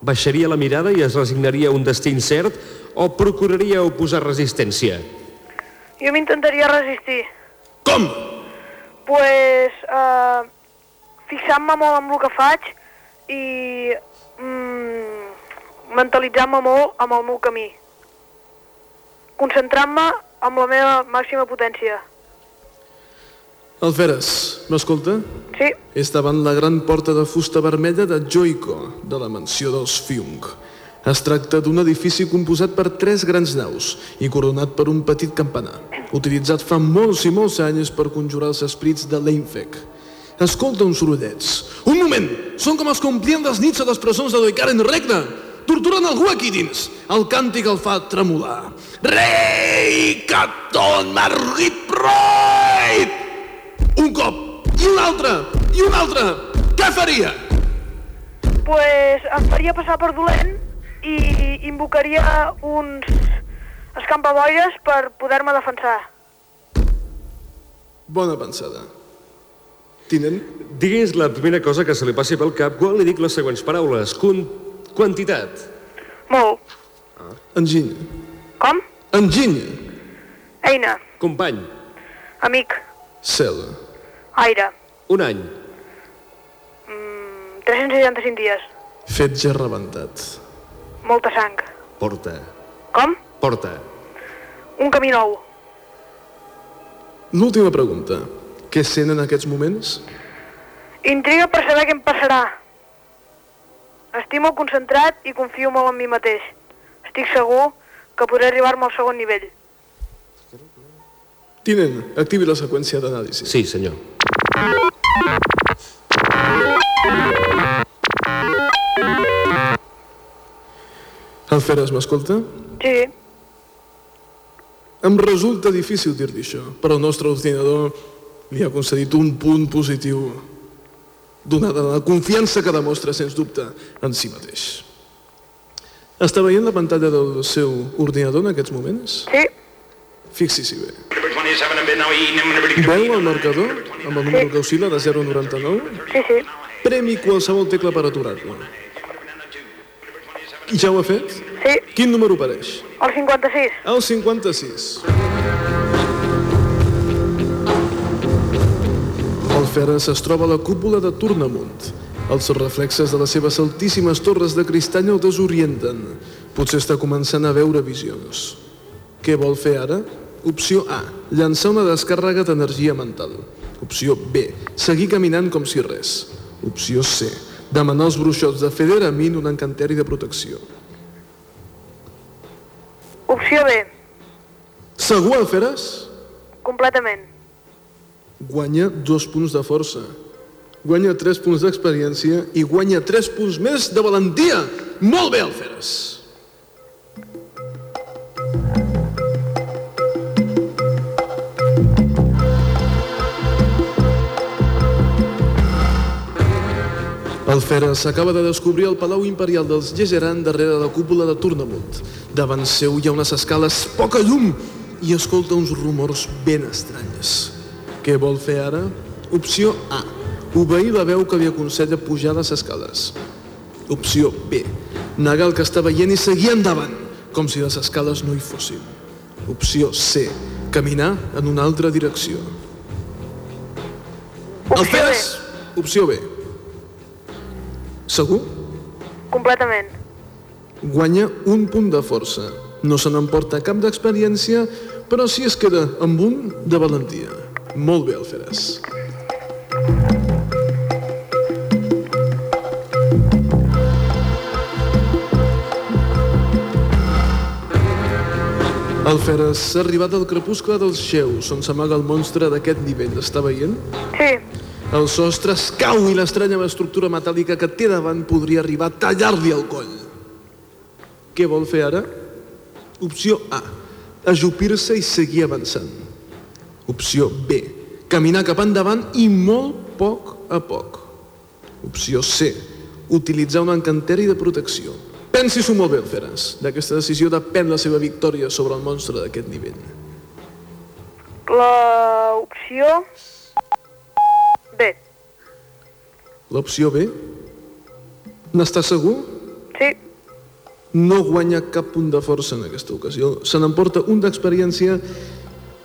Baixaria la mirada i es resignaria a un destí incert o procuraria oposar resistència? Jo m'intentaria resistir. Com? Pues, eh, fixant-me molt en el que faig i mm, mentalitzant-me molt amb el meu camí. Concentrant-me amb la meva màxima potència. Alferes, m'escolta? Sí. És davant la gran porta de fusta vermella de Joico, de la mansió dels Fiung. Es tracta d'un edifici composat per tres grans naus i coronat per un petit campanar, utilitzat fa molts i molts anys per conjurar els esprits de l'Einfec. Escolta uns sorollets. Un moment! Són com els que omplien les nits a les presons de Doikaren Regne! Torturen algú aquí dins! El càntic el fa tremolar. Rei Caton Margit Proit! Un cop, i un altre, i un altre! Què faria? Pues em faria passar per dolent i invocaria uns escampaboires per poder-me defensar. Bona pensada. Tinent? Digui'ns la primera cosa que se li passi pel cap quan li dic les següents paraules. Con... Quantitat. Molt. Enginy. Com? Enginy. Eina. Company. Amic. Cel. Aire. Un any. Mm, 365 dies. Fetge rebentat. Molta sang. Porta. Com? Porta. Un camí nou. L'última pregunta. Què sent en aquests moments? Intriga per saber què em passarà. Estic molt concentrat i confio molt en mi mateix. Estic segur que podré arribar-me al segon nivell. Tinent, activi la seqüència d'anàlisi. Sí, senyor. Alferes, m'escolta? Sí. Em resulta difícil dir-li això, però el nostre ordinador li ha concedit un punt positiu donada la confiança que demostra, sens dubte, en si mateix. Està veient la pantalla del seu ordinador en aquests moments? Sí. Fixi-s'hi bé. Veu el marcador amb el número que oscil·la de 099? Sí, sí. Premi qualsevol tecla per aturar-lo. I ja ho ha fet? Sí. Quin número apareix? El 56. El 56. El Ferres es troba a la cúpula de Tornamunt. Els reflexes de les seves altíssimes torres de cristall el desorienten. Potser està començant a veure visions. Què vol fer ara? Opció A. Llançar una descàrrega d'energia mental. Opció B. Seguir caminant com si res. Opció C. Demanar als bruixots de Federamin un encanteri de protecció. Opció B. Segur, Alferes? Completament. Guanya dos punts de força. Guanya tres punts d'experiència i guanya tres punts més de valentia. Molt bé, Alferes. El Feres acaba de descobrir el Palau Imperial dels Gesseran darrere la cúpula de Tornamunt. Davant seu hi ha unes escales poca llum i escolta uns rumors ben estranyes. Què vol fer ara? Opció A. Obeir la veu que li aconsella pujar les escales. Opció B. Negar el que està veient i seguir endavant, com si les escales no hi fossin. Opció C. Caminar en una altra direcció. Opció El Feres? Opció B. Segur? Completament. Guanya un punt de força. No se n'emporta cap d'experiència, però sí es queda amb un de valentia. Molt bé, Alferes. El Feres s'ha arribat al crepuscle dels xeus, on s'amaga el monstre d'aquest nivell. Està veient? Sí. El sostre es cau i l'estranya estructura metàl·lica que té davant podria arribar a tallar-li el coll. Què vol fer ara? Opció A. Ajupir-se i seguir avançant. Opció B. Caminar cap endavant i molt poc a poc. Opció C. Utilitzar un encanteri de protecció. Pensi-s'ho molt bé, Feres. D'aquesta decisió depèn la seva victòria sobre el monstre d'aquest nivell. La opció B. L'opció B? N'està segur? Sí. No guanya cap punt de força en aquesta ocasió. Se n'emporta un d'experiència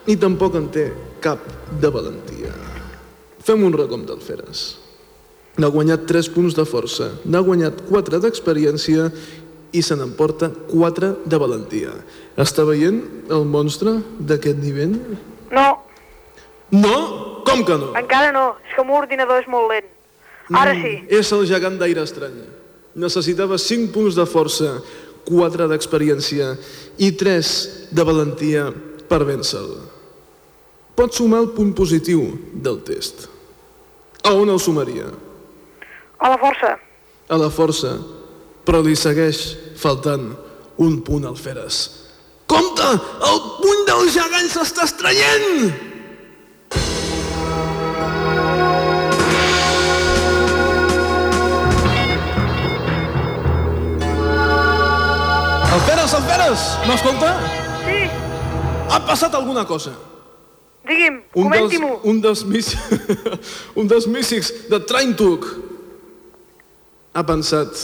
i tampoc en té cap de valentia. Fem un recompte, Alferes. N'ha guanyat 3 punts de força, n'ha guanyat 4 d'experiència i se n'emporta 4 de valentia. Està veient el monstre d'aquest nivell? No, No? Com que no? encara no. És que el meu ordinador és molt lent. Ara sí. Mm, és el gegant d'aire estrany. Necessitava 5 punts de força, 4 d'experiència i 3 de valentia per vèncer-lo. Pot sumar el punt positiu del test. A on el sumaria? A la força. A la força, però li segueix faltant un punt al Feres. Compte! El punt del gegant s'està estranyent! Alferes! M'escolta? Sí. Ha passat alguna cosa. Digui'm, comenti-m'ho. un dels, mis... un dels místics de Traintuk ha pensat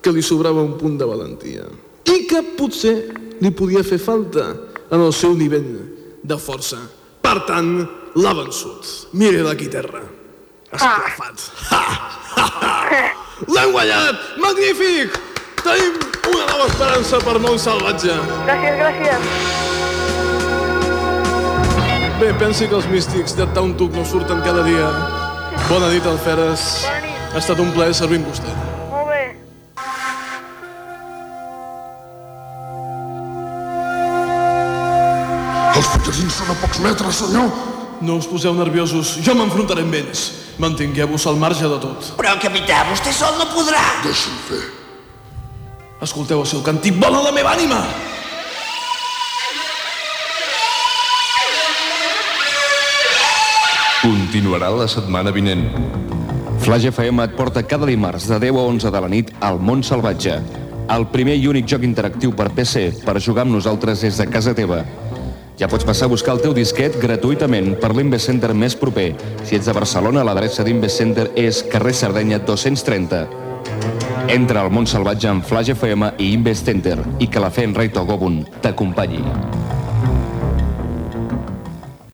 que li sobrava un punt de valentia i que potser li podia fer falta en el seu nivell de força. Per tant, l'ha vençut. Mira d'aquí terra. Esclafat. L'hem guanyat! Magnífic! Tenim una nova esperança per món salvatge. Gràcies, gràcies. Bé, pensi que els místics de Tauntuk no surten cada dia. Bona nit, Alferes. Bona nit. Ha estat un plaer servir amb vostè. Molt bé. Els ballarins són a pocs metres, senyor. No us poseu nerviosos, jo m'enfrontaré amb ells. Mantingueu-vos al marge de tot. Però, capità, vostè sol no podrà. Deixi'm fer. Escolteu el seu càntic, vola la meva ànima! Continuarà la setmana vinent. Flash FM et porta cada dimarts de 10 a 11 de la nit al món salvatge. El primer i únic joc interactiu per PC per jugar amb nosaltres des de casa teva. Ja pots passar a buscar el teu disquet gratuïtament per l'Invest més proper. Si ets de Barcelona, l'adreça d'Invest és carrer Sardenya 230. Entra al món salvatge amb Flash FM i Invest Center i que la fe en Rei Togobun t'acompanyi.